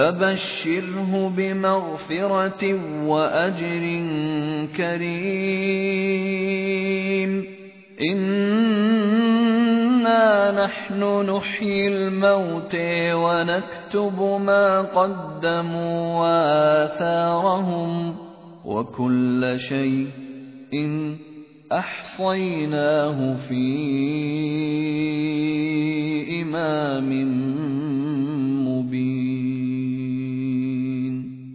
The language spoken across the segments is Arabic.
فبشره بمغفرة وأجر كريم. إنا نحن نحيي الموت ونكتب ما قدموا وآثارهم وكل شيء إن أحصيناه في إمام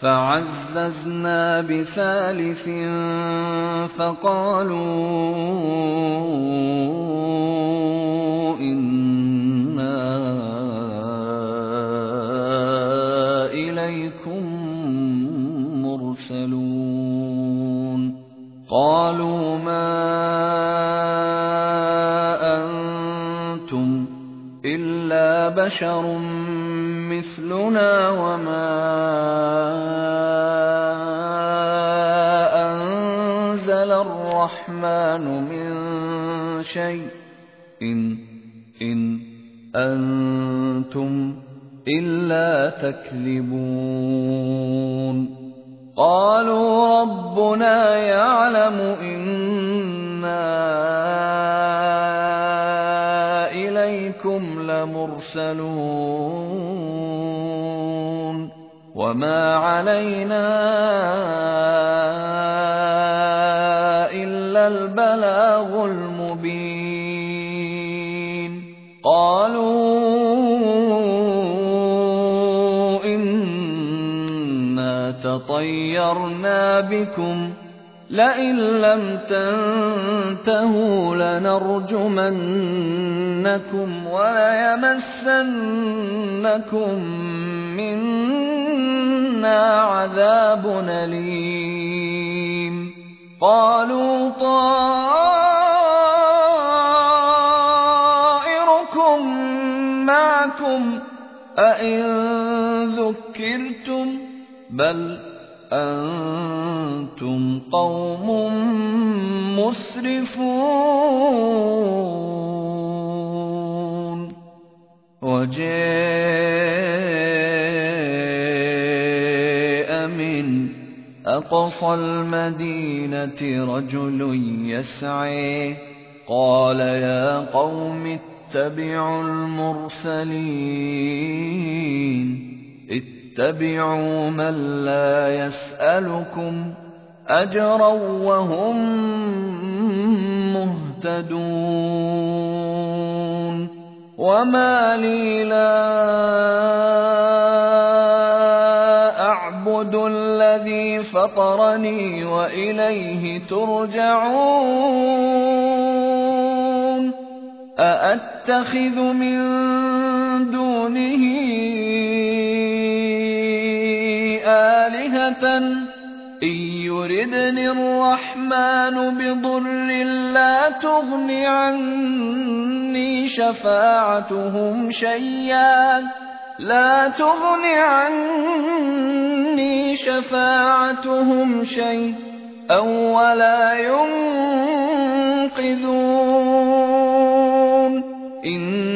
فعززنا بثالث فقالوا إنا إليكم مرسلون. قالوا ما أنتم إلا بشر مثلنا وما الرحمن من شيء. إن إن أنتم إلا تكذبون. قالوا ربنا يعلم إنا إليكم لمرسلون. وما علينا إنا تطيرنا بكم لئن لم تنتهوا لنرجمنكم وليمسنكم منا عذاب أليم. قالوا طائركم معكم أئن ذكرتم بل مسرفون وجاء من أقصى المدينة رجل يسعي قال يا قوم اتبعوا المرسلين. اتبعوا من لا يسألكم أجرا وهم مهتدون وما لي لا أعبد الذي فطرني وإليه ترجعون. أأتخذ من دونه آلهة إن يردني الرحمن بضر لا تغن عني شفاعتهم شيئا. لا تغن عني شفاعتهم شيئا. ولا ينقذون. إني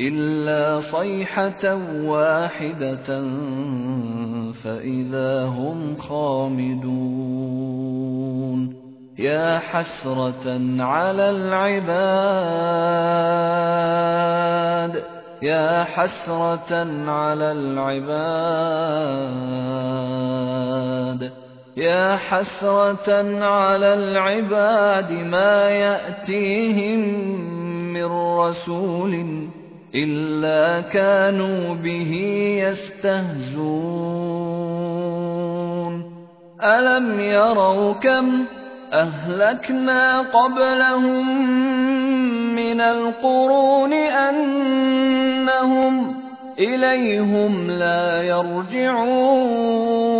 إلا صيحة واحدة فإذا هم خامدون. يا حسرة على العباد. يا حسرة على العباد. يا حسرة على العباد ما يأتيهم من رسول إلا كانوا به يستهزون. ألم يروا كم أهلكنا قبلهم من القرون أنهم إليهم لا يرجعون.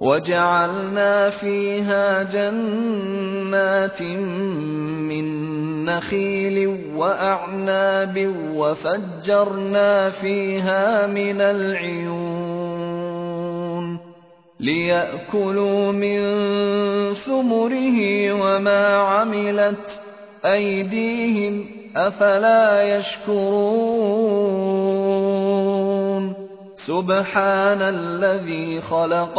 وجعلنا فيها جنات من نخيل وأعناب وفجرنا فيها من العيون ليأكلوا من ثمره وما عملت أيديهم أفلا يشكرون سبحان الذي خلق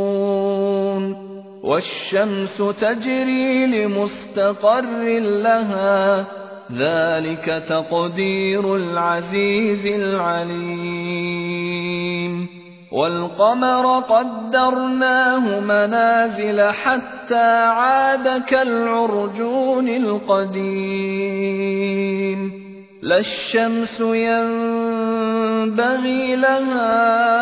والشمس تجري لمستقر لها ذلك تقدير العزيز العليم. والقمر قدرناه منازل حتى عاد كالعرجون القديم. لا الشمس ينبغي لها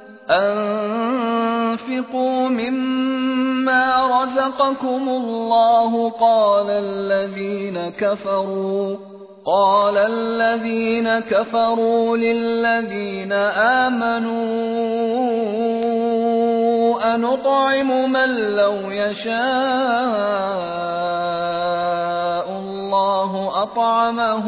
أَنفِقُوا مِمَّا رَزَقَكُمُ اللَّهُ. قَالَ الَّذِينَ كَفَرُوا قال الذين كفروا للذين آمنوا أنطعم من لو يشاء الله أطعمه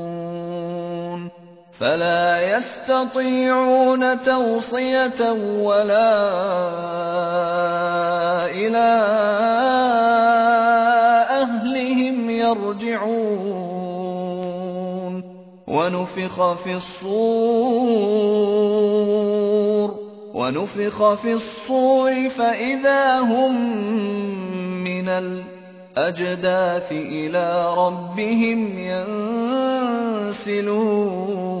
فلا يستطيعون توصية ولا إلى أهلهم يرجعون. ونفخ في الصور ونفخ في الصور فإذا هم من الأجداث إلى ربهم ينسلون.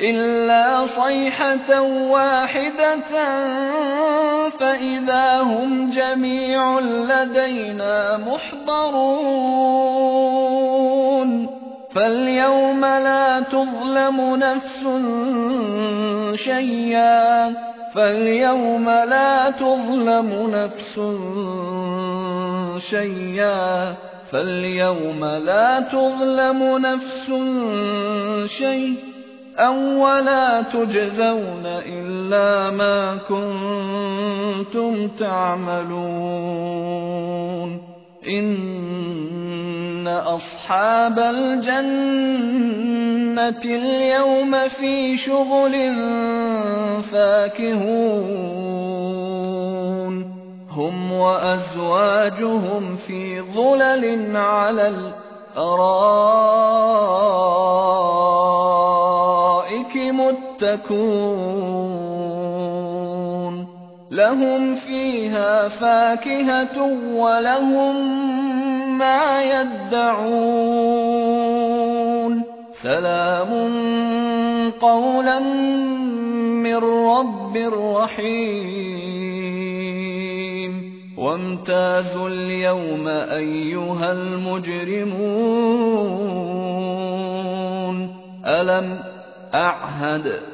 إلا صيحة واحدة فإذا هم جميع لدينا محضرون. فاليوم لا تظلم نفس شيئا فاليوم لا تظلم نفس شيئا فاليوم لا تظلم نفس شيئا. ولا تجزون إلا ما كنتم تعملون إن أصحاب الجنة اليوم في شغل فاكهون هم وأزواجهم في ظلل على الأرائك متكون لهم فيها فاكهة ولهم ما يدعون. سلام قولا من رب رحيم. وامتازوا اليوم أيها المجرمون. ألم أعهد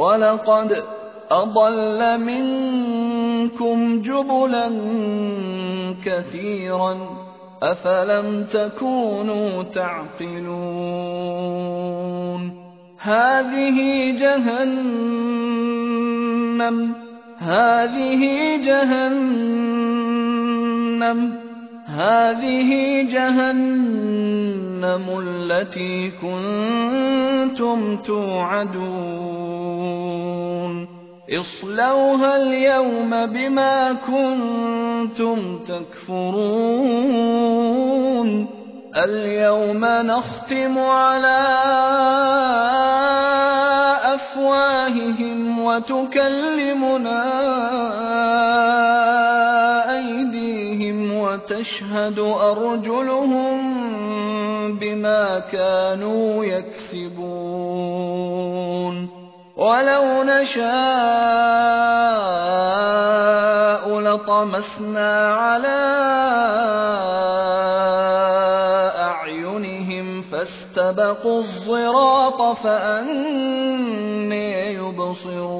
ولقد أضل منكم جبلا كثيرا أفلم تكونوا تعقلون هذه جهنم هذه جهنم هذه جهنم التي كنتم توعدون. اصلوها اليوم بما كنتم تكفرون. اليوم نختم على أفواههم وتكلمنا وتشهد أرجلهم بما كانوا يكسبون. ولو نشاء لطمسنا على أعينهم فاستبقوا الصراط فأني يبصرون.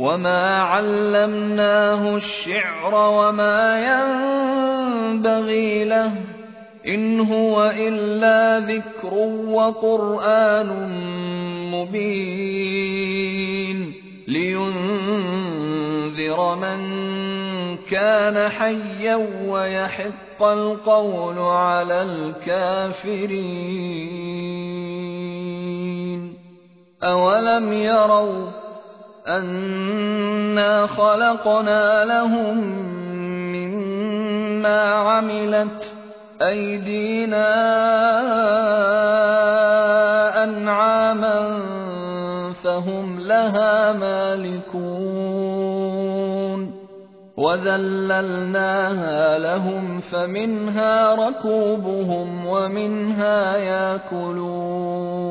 وما علمناه الشعر وما ينبغي له ان هو الا ذكر وقران مبين لينذر من كان حيا ويحق القول على الكافرين اولم يروا أنا خلقنا لهم مما عملت أيدينا أنعاما فهم لها مالكون وذللناها لهم فمنها ركوبهم ومنها ياكلون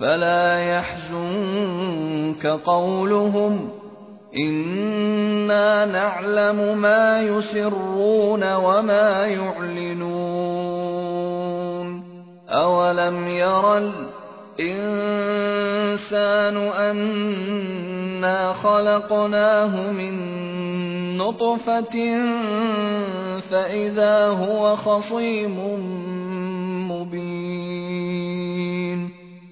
فلا يحزنك قولهم أنا نعلم ما يسرون وما يعلنون اولم ير الانسان انا خلقناه من نطفه فاذا هو خصيم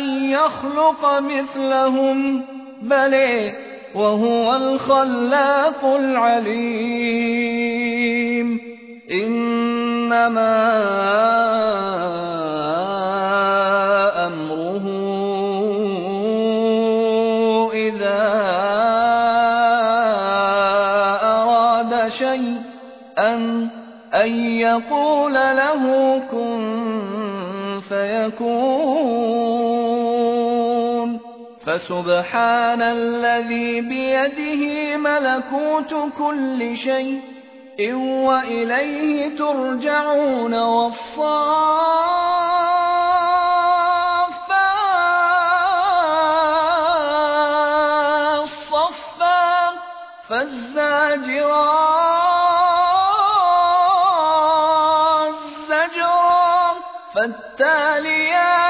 أن يخلق مثلهم بل وهو الخلاق العليم إنما أمره إذا أراد شيئا أن يقول له كن فيكون فسبحان الذي بيده ملكوت كل شيء إن وإليه ترجعون والصافات صفا فالزاجرات زجرا فالتاليات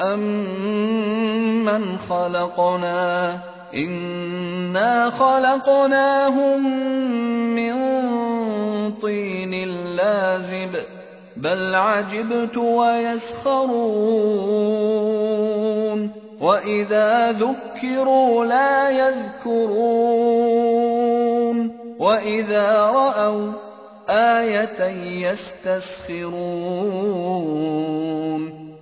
أم من خلقنا؟ إنا خلقناهم من طين لازب بل عجبت ويسخرون. وإذا ذكروا لا يذكرون. وإذا رأوا آية يستسخرون.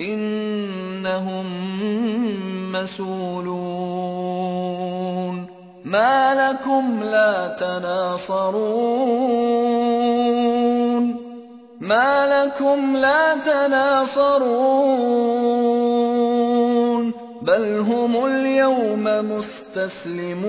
إنهم مسولون ما لكم لا تناصرون. ما لكم لا تناصرون. بل هم اليوم مستسلمون.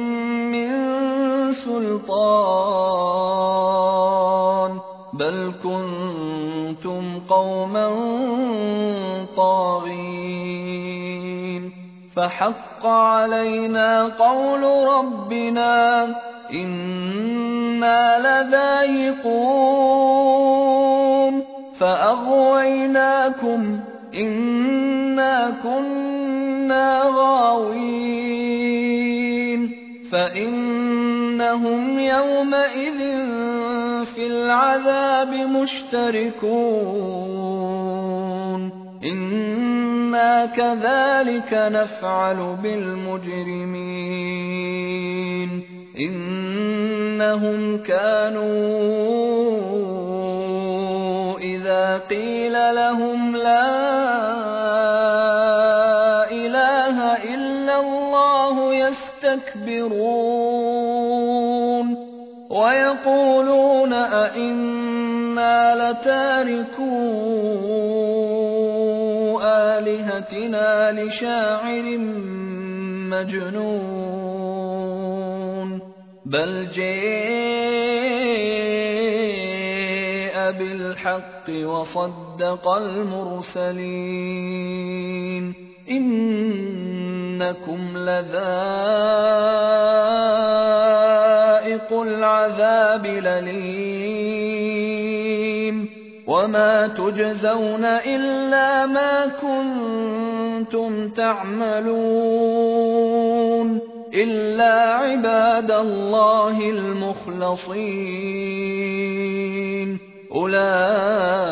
سلطان. بل كنتم قوما طاغين. فحق علينا قول ربنا إنا لذائقون. فأغويناكم إنا كنا غاوين. فإنهم يومئذ في العذاب مشتركون إنا كذلك نفعل بالمجرمين إنهم كانوا إذا قيل لهم لا يستكبرون ويقولون أئنا لتاركو آلهتنا لشاعر مجنون بل جاء بالحق وصدق المرسلين إنكم لذائق العذاب لليم وما تجزون إلا ما كنتم تعملون. إلا عباد الله المخلصين. أولئك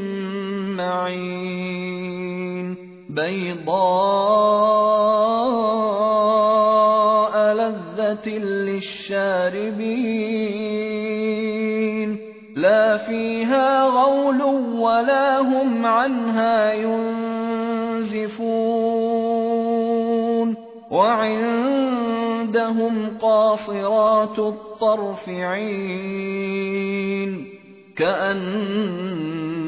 معين بيضاء لذة للشاربين. لا فيها غول ولا هم عنها ينزفون. وعندهم قاصرات الطرف عين.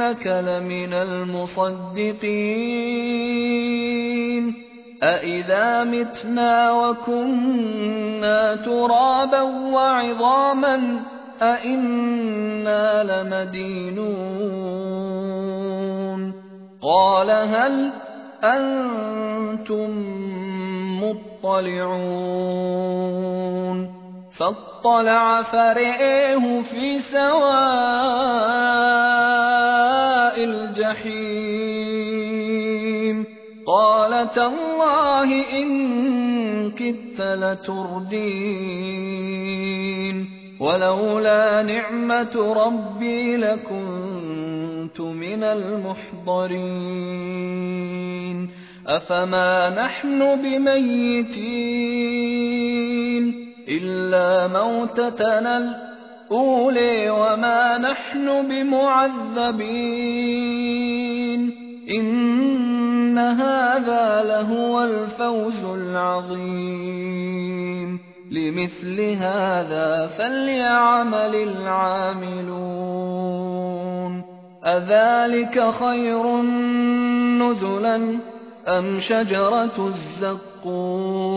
أئنك لمن المصدقين. أإذا متنا وكنا ترابا وعظاما أئنا لمدينون. قال هل أنتم مطلعون؟ فاطلع فرئه في سواء الجحيم. قال تالله إن كدت لتردين. ولولا نعمة ربي لكنت من المحضرين. أفما نحن بميتين؟ إلا موتتنا الأولي وما نحن بمعذبين إن هذا لهو الفوز العظيم لمثل هذا فليعمل العاملون أذلك خير نزلا أم شجرة الزقوم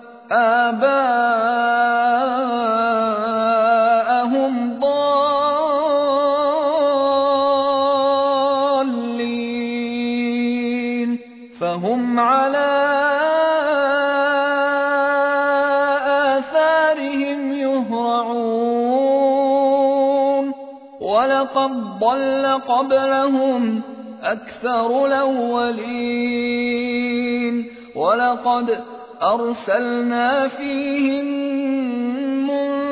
آباءهم ضالين فهم على آثارهم يهرعون ولقد ضل قبلهم أكثر الأولين ولقد أرسلنا فيهم منذرين.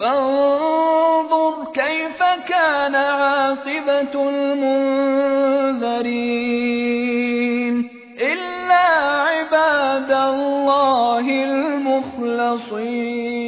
فانظر كيف كان عاقبة المنذرين. إلا عباد الله المخلصين.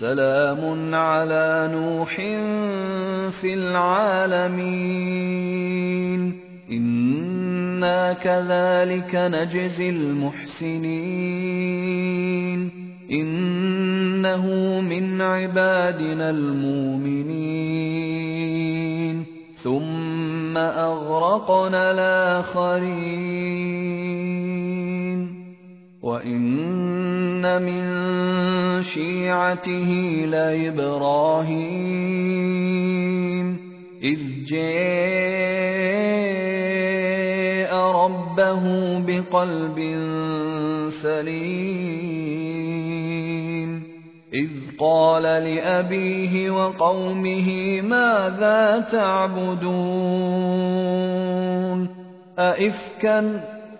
سلام على نوح في العالمين. إنا كذلك نجزي المحسنين. إنه من عبادنا المؤمنين. ثم أغرقنا الآخرين. وان من شيعته لابراهيم اذ جاء ربه بقلب سليم اذ قال لابيه وقومه ماذا تعبدون ائفكا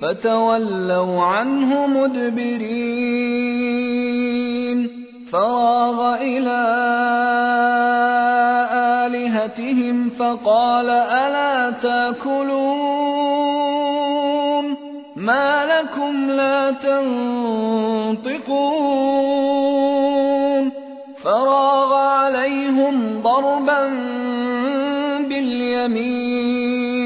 فتولوا عنه مدبرين. فراغ إلى آلهتهم فقال ألا تأكلون؟ ما لكم لا تنطقون. فراغ عليهم ضربا باليمين.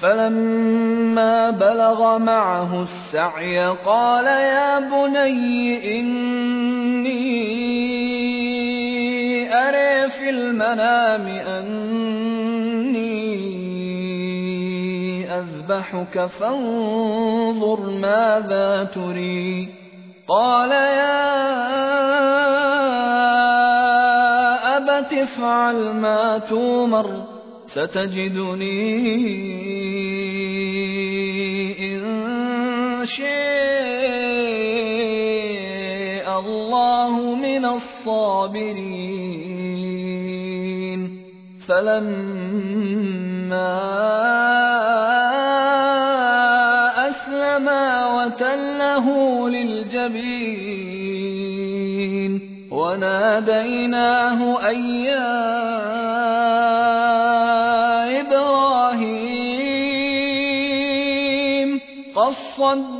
فلما بلغ معه السعي قال يا بني إني أري في المنام أني أذبحك فانظر ماذا تري. قال يا أبت افعل ما تومر ستجدني إن شاء الله من الصابرين. فلما أسلما وتله للجبين وناديناه أن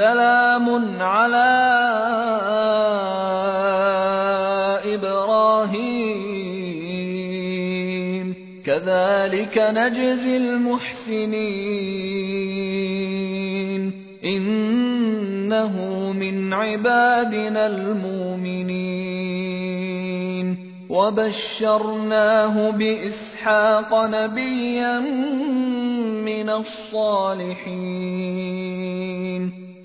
سلام على كذلك نجزي المحسنين. إنه من عبادنا المؤمنين. وبشرناه بإسحاق نبيا من الصالحين.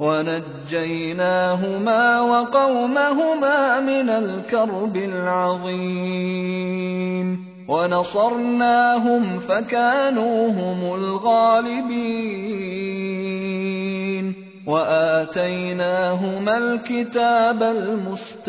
ونجيناهما وقومهما من الكرب العظيم. ونصرناهم فكانوا هم الغالبين. وآتيناهما الكتاب المستبين.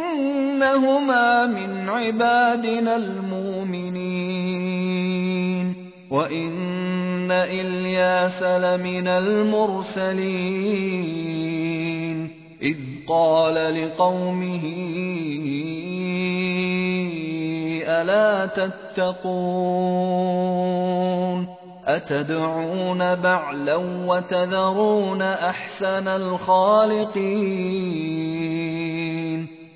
إنهما من عبادنا المؤمنين. وإن إلياس لمن المرسلين. إذ قال لقومه ألا تتقون؟ أتدعون بعلا وتذرون أحسن الخالقين؟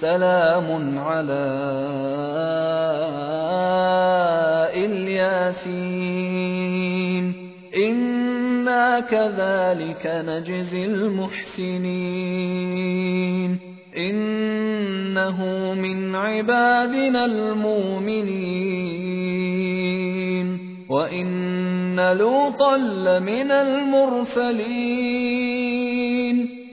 سلام على إلياسين. إنا كذلك نجزي المحسنين. إنه من عبادنا المؤمنين. وإن لوطا لمن المرسلين.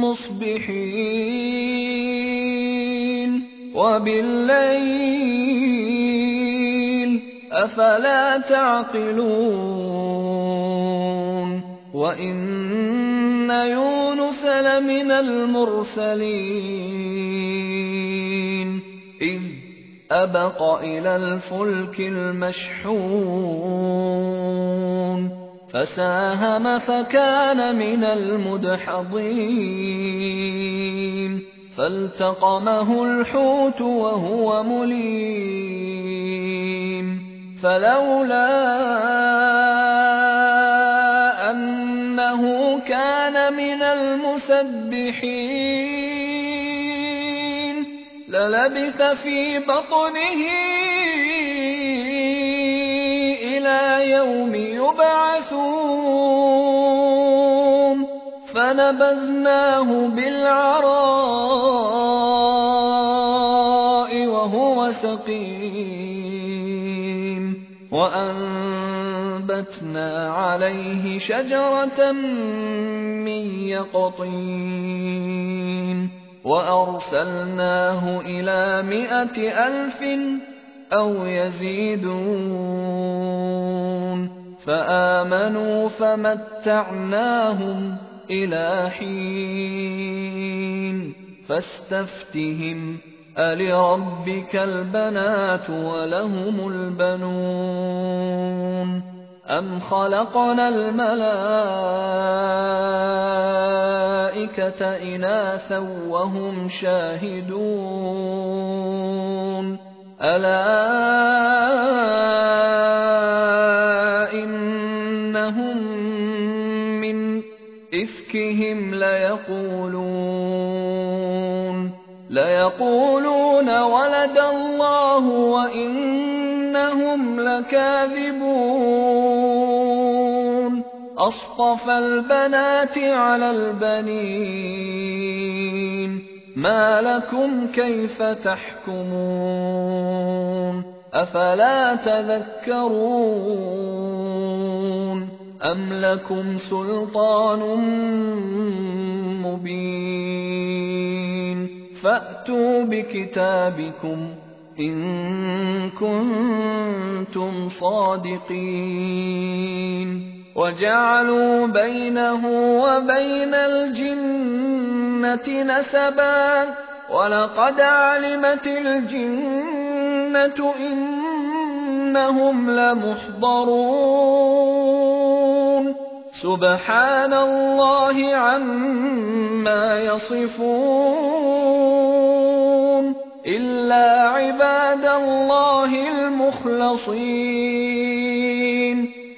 مصبحين وبالليل أفلا تعقلون وإن يونس لمن المرسلين إذ أبق إلى الفلك المشحون فساهم فكان من المدحضين. فالتقمه الحوت وهو مليم. فلولا أنه كان من المسبحين للبث في بطنه إلى يوم يبعثون فنبذناه بالعراء وهو سقيم وأنبتنا عليه شجرة من يقطين وأرسلناه إلى مائة ألف أو يزيدون فآمنوا فمتعناهم إلى حين فاستفتهم ألربك البنات ولهم البنون أم خلقنا الملائكة إناثا وهم شاهدون ألا إفكهم ليقولون ليقولون ولد الله وإنهم لكاذبون. أصطفى البنات على البنين. ما لكم كيف تحكمون؟ أفلا تذكرون؟ أَمْ لَكُمْ سُلْطَانٌ مُّبِينٌ؟ فَأْتُوا بِكِتَابِكُمْ إِن كُنتُمْ صَادِقِينَ. وَجَعَلُوا بَيْنَهُ وَبَيْنَ الْجِنَّةِ نَسَبًا وَلَقَدْ عَلِمَتِ الْجِنَّةُ إِنَّهُمْ لَمُحْضَرُونَ. سُبْحَانَ اللَّهِ عَمَّا يَصِفُونَ. إِلَّا عِبَادَ اللَّهِ الْمُخْلَصِينَ.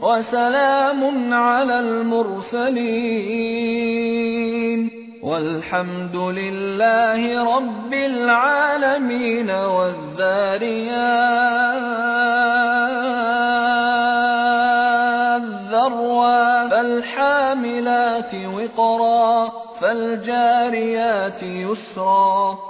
وَسَلَامٌ عَلَى الْمُرْسَلِينَ وَالْحَمْدُ لِلَّهِ رَبِّ الْعَالَمِينَ وَالذَّارِيَاتِ ذَرْوًا فَالْحَامِلَاتِ وِقْرًا فَالْجَارِيَاتِ يُسْرًا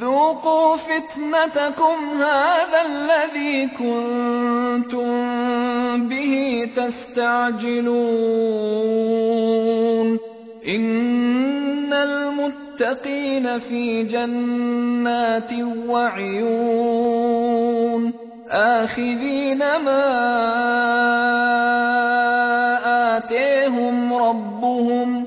ذوقوا فتنتكم هذا الذي كنتم به تستعجلون إن المتقين في جنات وعيون آخذين ما آتيهم ربهم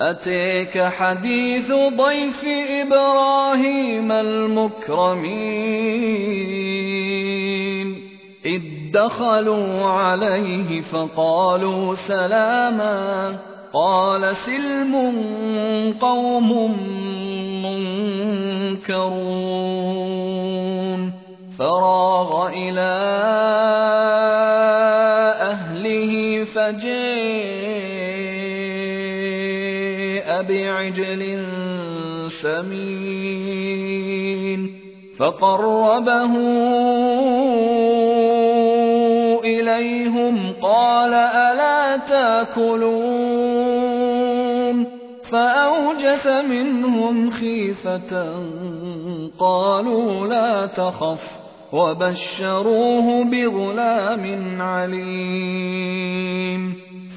أتيك حديث ضيف إبراهيم المكرمين. إذ دخلوا عليه فقالوا سلاما. قال سلم قوم منكرون. فراغ إلى أهله فجاء. بعجل سمين فقربه إليهم قال ألا تاكلون فأوجس منهم خيفة قالوا لا تخف وبشروه بغلام عليم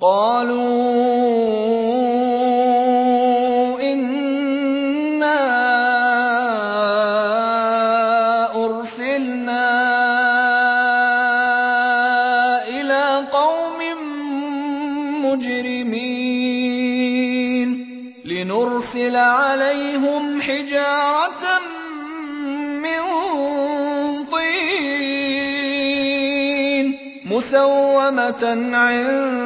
قالوا إنا أرسلنا إلى قوم مجرمين لنرسل عليهم حجارة من طين مسومة عند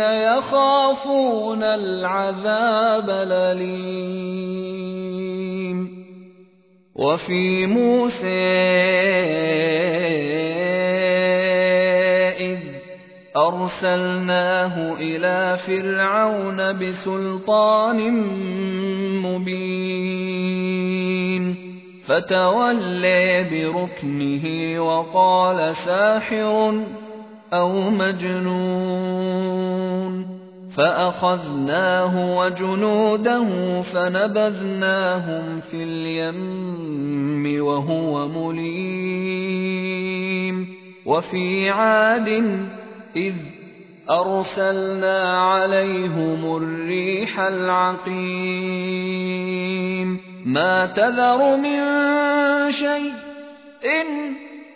يخافون العذاب الأليم. وفي موسى إذ أرسلناه إلى فرعون بسلطان مبين. فتولي بركنه وقال ساحر أو مجنون فأخذناه وجنوده فنبذناهم في اليم وهو مليم وفي عاد إذ أرسلنا عليهم الريح العقيم ما تذر من شيء إن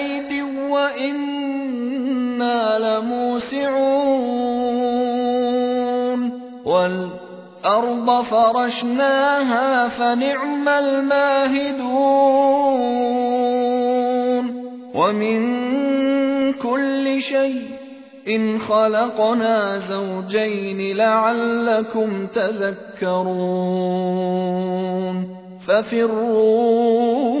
بأيد وإنا لموسعون والأرض فرشناها فنعم الماهدون ومن كل شيء إن خلقنا زوجين لعلكم تذكرون ففروا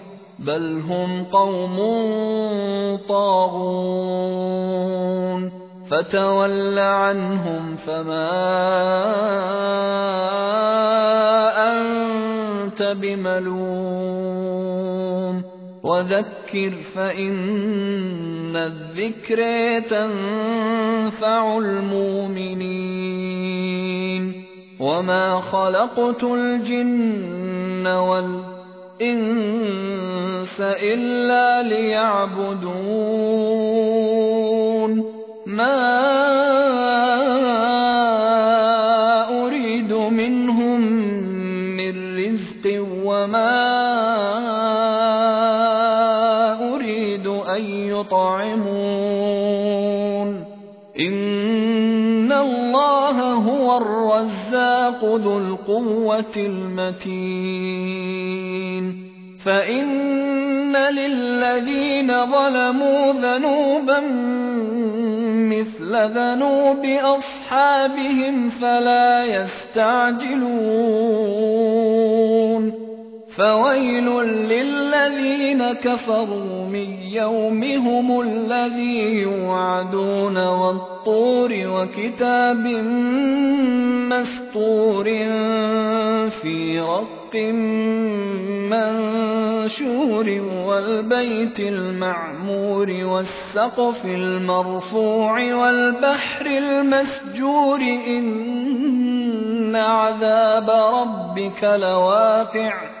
بل هم قوم طاغون فتول عنهم فما أنت بملوم وذكر فإن الذكر تنفع المؤمنين وما خلقت الجن والإنس إلا ليعبدون. ما الرزاق ذو القوة المتين. فإن للذين ظلموا ذنوبا مثل ذنوب أصحابهم فلا يستعجلون. فويل للذين كفروا من يومهم الذي يوعدون والطور وكتاب مسطور في رق منشور والبيت المعمور والسقف المرفوع والبحر المسجور إن عذاب ربك لواقع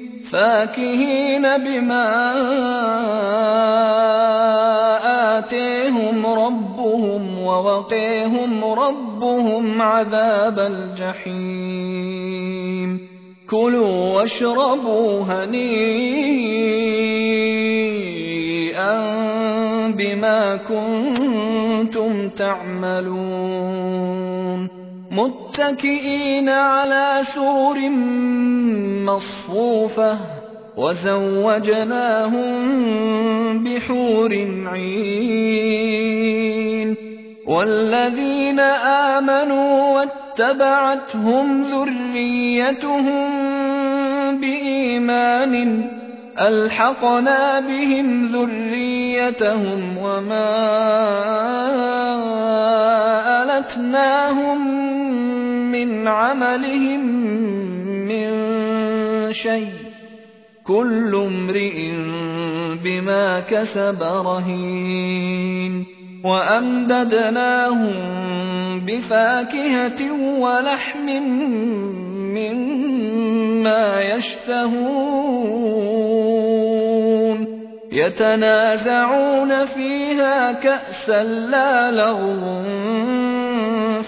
فاكهين بما آتيهم ربهم ووقيهم ربهم عذاب الجحيم. كلوا واشربوا هنيئا بما كنتم تعملون. متكئين على سرر مصفوفة وزوجناهم بحور عين والذين آمنوا واتبعتهم ذريتهم بإيمان ألحقنا بهم ذريتهم وما ألتناهم من عملهم من شيء. كل امرئ بما كسب رهين. وأمددناهم بفاكهة ولحم مما يشتهون. يتنازعون فيها كأسا لا لغو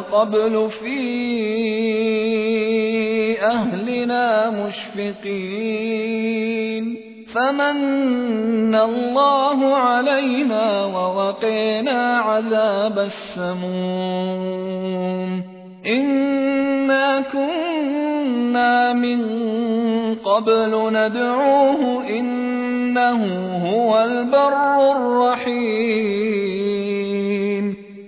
قبل في أهلنا مشفقين. فمن الله علينا ووقينا عذاب السموم. إنا كنا من قبل ندعوه إنه هو البر الرحيم.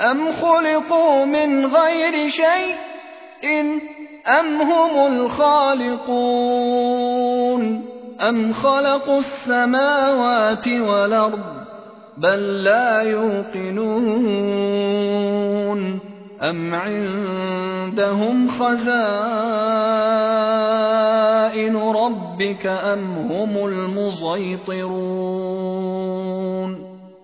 ام خلقوا من غير شيء إن ام هم الخالقون ام خلقوا السماوات والارض بل لا يوقنون أم عندهم خزائن ربك أم هم المسيطرون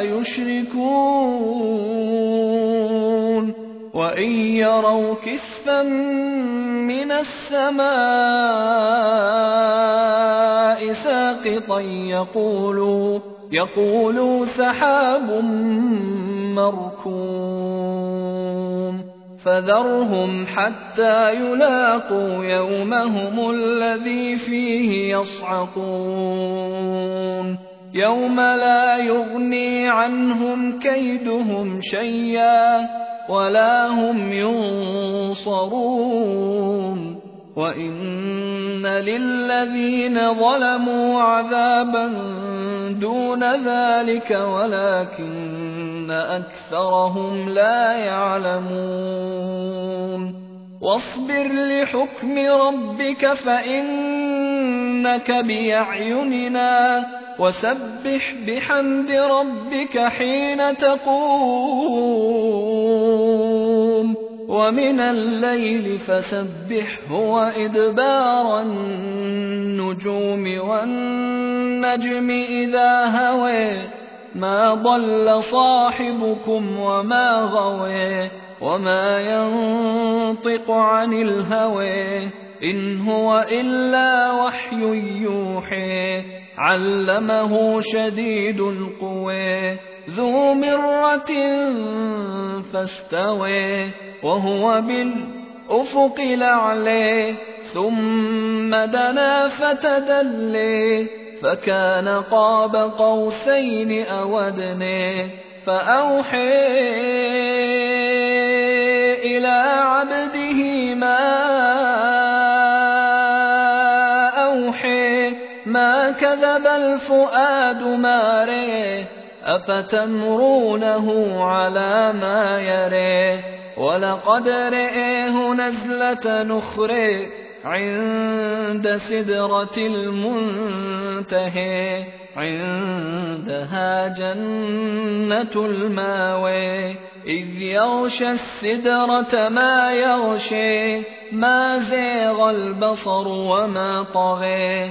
يشركون وإن يروا كسفا من السماء ساقطا يقولوا يقولوا سحاب مركوم فذرهم حتى يلاقوا يومهم الذي فيه يصعقون يوم لا يغني عنهم كيدهم شيئا ولا هم ينصرون. وان للذين ظلموا عذابا دون ذلك ولكن أكثرهم لا يعلمون. واصبر لحكم ربك فإنك بأعيننا. وسبح بحمد ربك حين تقوم. ومن الليل فسبحه وإدبار النجوم والنجم إذا هوي ما ضل صاحبكم وما غوي وما ينطق عن الهوى. إن هو إلا وحي يوحي علمه شديد القوى ذو مرة فاستوي وهو بالأفق الأعلى ثم دنا فتدلي فكان قاب قوسين أو أدنى فأوحي إلى عبده ما الفؤاد ما ريه أفتمرونه على ما يريه ولقد رئيه نزلة نخري عند سدرة المنتهي عندها جنة الماوي. إذ يغشى السدرة ما يغشي ما زيغ البصر وما طغي.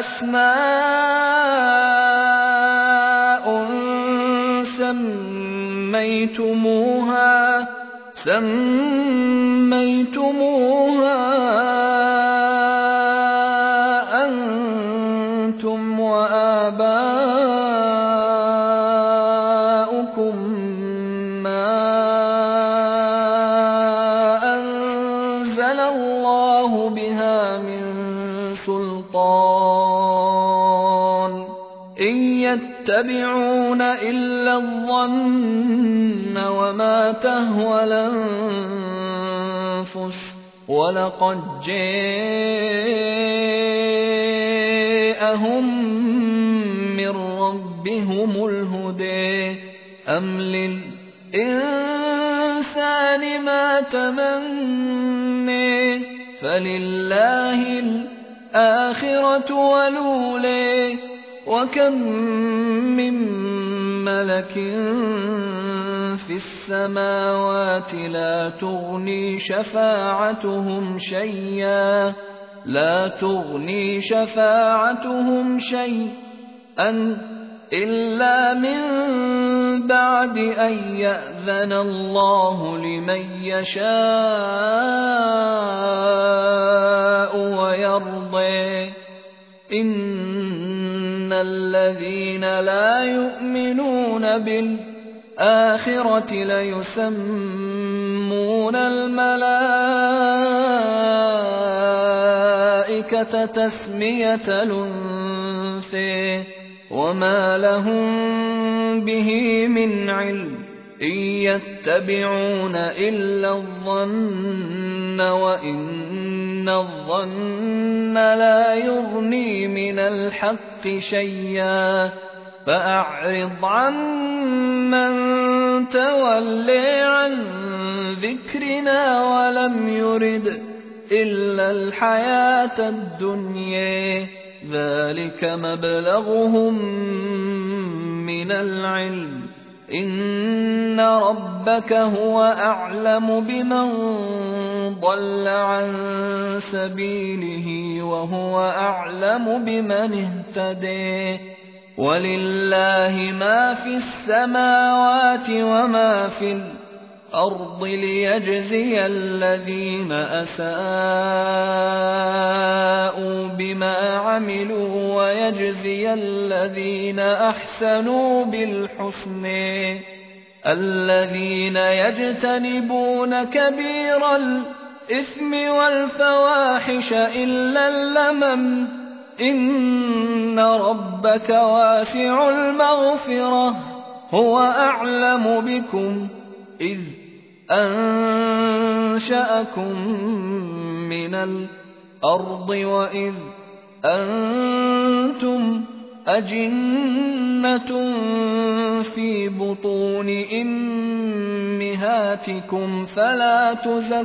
أسماء سميتموها سميتموها. يتبعون إلا الظن وما تهوى الأنفس ولقد جاءهم من ربهم الهدى. أم للإنسان ما تمني فلله الآخرة ولولي وكم من ملك في السماوات لا تغني شفاعتهم شيئا لا تغني شفاعتهم شيئا إلا من بعد أن يأذن الله لمن يشاء ويرضي إن الذين لا يؤمنون بالآخرة ليسمون الملائكة تسمية الأنثى وما لهم به من علم إن يتبعون إلا الظن وإن الظن لا يغني من الحق شيئا فأعرض عن من تولي عن ذكرنا ولم يرد إلا الحياة الدنيا ذلك مبلغهم من العلم إن ربك هو أعلم بمن ضل عن سبيله وهو أعلم بمن اهتدي ولله ما في السماوات وما في الأرض الأرض ليجزي الذين أساءوا بما عملوا ويجزي الذين أحسنوا بالحسن. الذين يجتنبون كبير الإثم والفواحش إلا اللمم. إن ربك واسع المغفرة. هو أعلم بكم إذ أنشأكم من الأرض وإذ أنتم أجنة في بطون إمهاتكم فلا تزكوا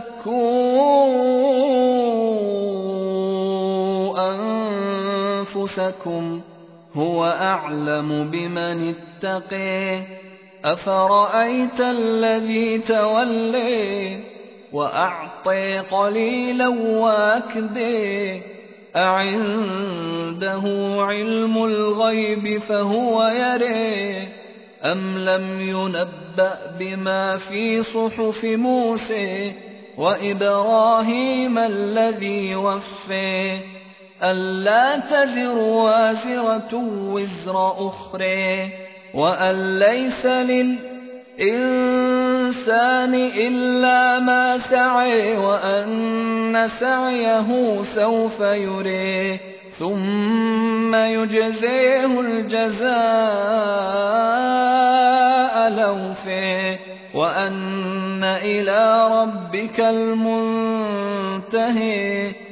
أنفسكم هو أعلم بمن اتقي أفرأيت الذي تولي وأعطي قليلا وأكدي؟ أعنده علم الغيب فهو يري؟ أم لم ينبأ بما في صحف موسى وإبراهيم الذي وفي؟ ألا تزر وازرة وزر أخرى؟ وأن ليس للإنسان إلا ما سعي وأن سعيه سوف يريه ثم يجزيه الجزاء الأوفي وأن إلى ربك المنتهي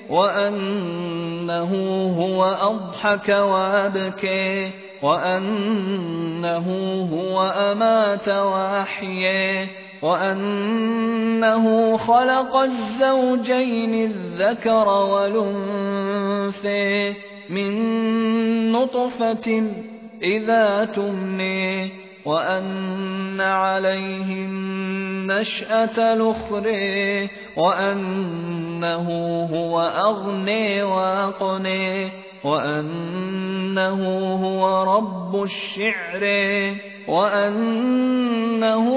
وأنه هو أضحك وأبكي. وأنه هو أمات وأحيي وأنه خلق الزوجين الذكر والأنثى من نطفة إذا تمني وأن عليه النشأة الأخرى وأنه هو أغني وأقني وأنه هو رب الشعر وأنه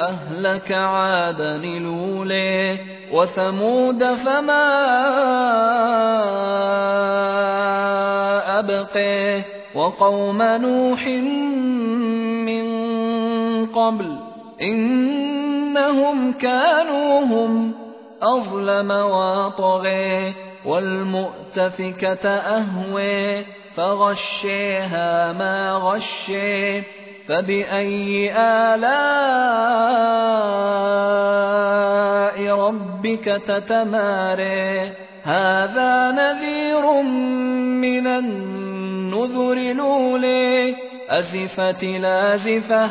أهلك عادا الأولي وثمود فما أبقي وقوم نوح من قبل إنهم كانوا هم أظلم وطغي والمؤتفكة أهوي فغشيها ما غشي فبأي آلاء ربك تتماري؟ هذا نذير من النذر الأولي أزفت لازفة